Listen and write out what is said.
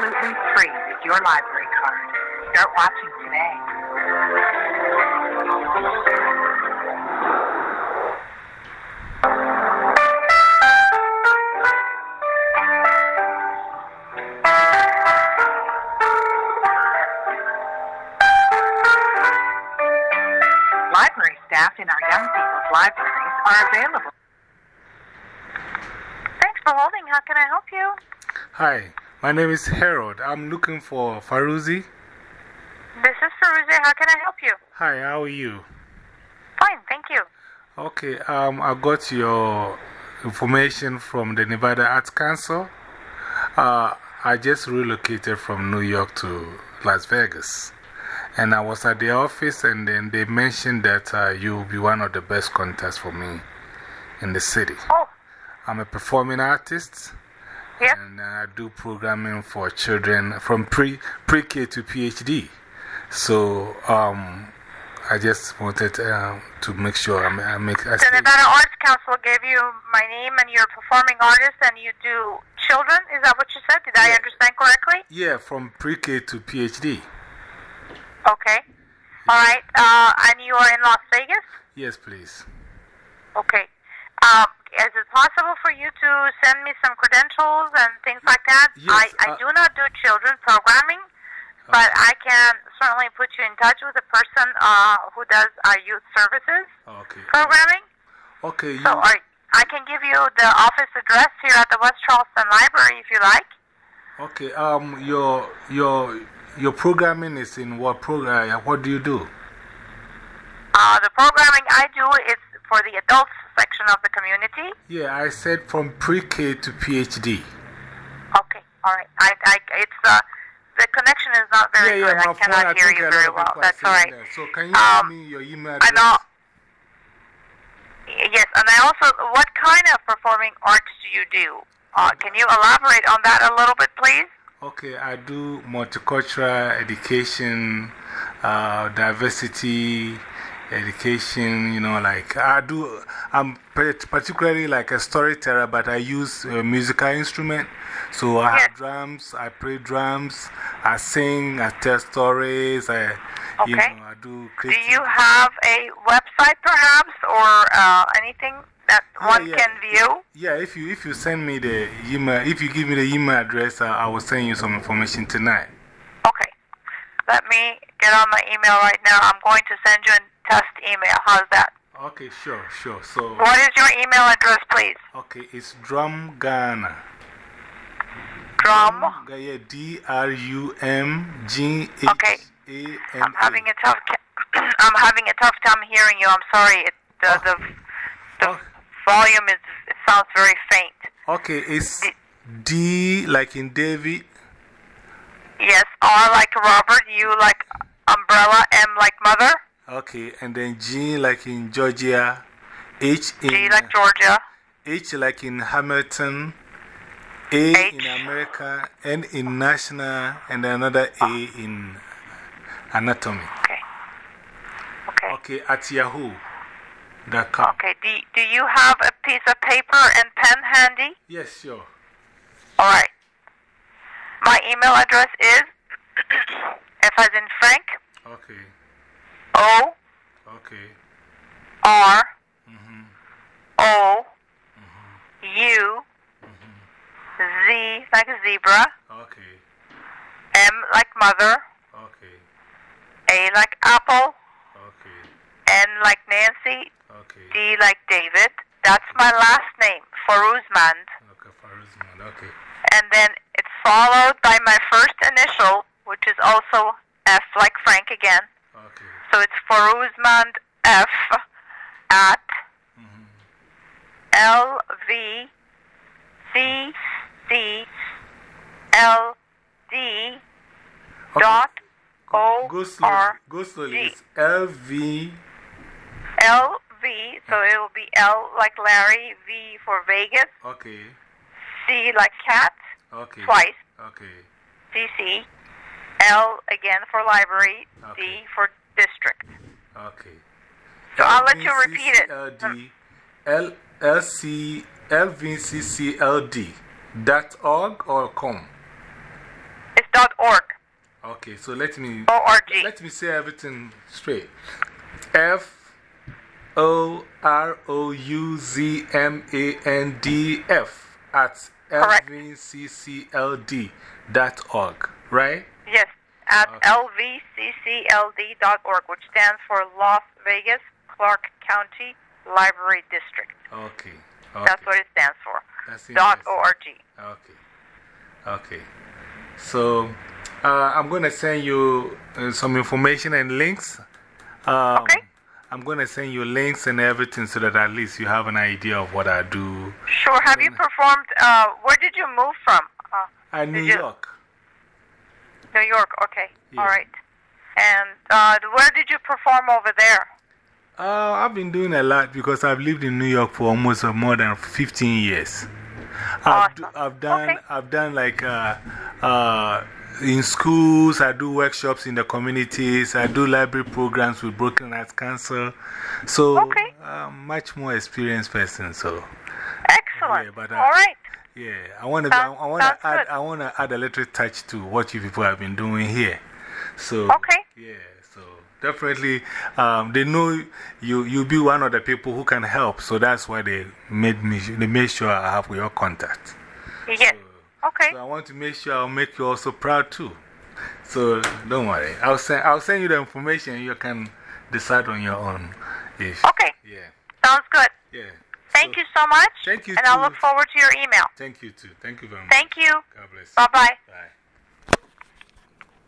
absolutely free with your library card. Start watching today. Library staff in our young people's libraries are available. Thanks for holding. How can I help you? Hi, my name is Harold. I'm looking for Faruzi. This is Feruze. How can I help you? Hi, how are you? Fine, thank you. Okay, um, I got your information from the Nevada Arts Council. Uh, I just relocated from New York to Las Vegas. And I was at the office, and then they mentioned that uh, you will be one of the best contacts for me in the city. Oh, I'm a performing artist. And I do programming for children from pre pre K to PhD. So um, I just wanted uh, to make sure I, ma- I make. I the Nevada Arts Council gave you my name and you're a performing artist and you do children. Is that what you said? Did I understand correctly? yeah, from pre K to PhD. Okay. All right. Uh, and you are in Las Vegas? Yes, please. Okay. Is it possible for you to send me some credentials and things like that? Yes, I, I uh, do not do children programming, but I can certainly put you in touch with a person uh, who does our youth services Okay. programming. Okay, you, So I, I can give you the office address here at the West Charleston Library if you like. okay. Um, your your your programming is in what program? What do you do? Uh, the programming I do is for the adults of the community. Yeah, I said from pre K to PhD. Okay, all right. I, I, it's uh, the connection is not very yeah, yeah, good. I cannot phone, hear think you very well. That's all right. that. So, can you Um, give me your email I address? know. Yes, and I also, what kind of performing arts do you do? Uh, can you elaborate on that a little bit, please? Okay, I do multicultural education, uh, diversity education, you know, like I do, I'm particularly like a storyteller, but I use a musical instrument. So I Yes. have drums, I play drums, I sing, I tell stories, I, you know, I do Do you have a website, perhaps, or uh, anything that one yeah. can view? Yeah, if you, if you send me the email, if you give me the email address, uh, I will send you some information tonight. Okay. Let me get on my email right now. I'm going to send you a test email. How's that? Okay, sure, sure. So. What is your email address, please? Okay, it's Drum Ghana. Drum. Yeah, D R U M G H Okay. A N I'm having a tough. I'm having a tough time hearing you. I'm sorry. It, the oh. the, the Oh. volume is. It sounds very faint. Okay, it's D like in David. Yes. R like Robert. U like umbrella. M like mother. Okay, and then G like in Georgia. H in G like Georgia. H like in Hamilton. A H. in America. N in national. And another A in anatomy. Okay. Okay. Okay, at yahoo.com. Okay. Do Do you have a piece of paper and pen handy? Yes, sure. All right. My email address is F as in Frank, Okay, O okay. R Mm-hmm. O. Mm -hmm. U. Mm -hmm. Z like a zebra, Okay, M like mother, okay, A like apple, okay, N like Nancy, okay. D like David. That's my last name, Forouzmand. Okay, Forouzmand, okay. And then it's followed by my first initial, which is also F like Frank again. Okay, So it's Forouzmand F at L V C C L D dot O go slowly. R Go slowly. G. It's LV. L V. So it will be L like Larry, V for Vegas, Okay, C like cat, okay. twice, Okay, C C, L again for library, D for district. okay. So I'll let you repeat it. LVCCLD, L dot org or com. It's dot org. Okay, so let me, O-R-G. let me say everything straight. F O R O U Z M A N D F at Correct. lvccld dot org, right? Yes, at Okay. lvccld.org, which stands for Las Vegas Clark County Library District. Okay. okay. That's what it stands for. That's dot org. Okay. Okay. So, uh, I'm going to send you uh, some information and links. Um, Okay. I'm going to send you links and everything so that at least you have an idea of what I do. Sure. Have you performed? Uh, where did you move from? Uh, New York. New York. Okay. Yeah. All right. And uh, where did you perform over there? Uh, I've been doing a lot because I've lived in New York for almost uh, more than 15 years. I've, do, I've done, Okay. I've done like uh, uh, in schools, I do workshops in the communities, I do library programs with Brooklyn Arts Council. So, Okay. Much more experienced person. So, Excellent. Yeah, but, uh, All right. Yeah, I want to, I, want to add. I want to add a little touch to what you people have been doing here. So, Okay. yeah, so definitely, um, they know you, you'll be one of the people who can help. So that's why they made me, they made sure I have your contact. Yes. Okay. So I want to make sure I'll make you also proud too. So don't worry. I'll send, I'll send you the information. You can decide on your own. If, Okay. Yeah. Sounds good. Yeah. Thank So, you so much. Thank you And I'll look forward to your email. Thank you too. Thank you very much. Thank you. God bless you. Bye bye. Bye.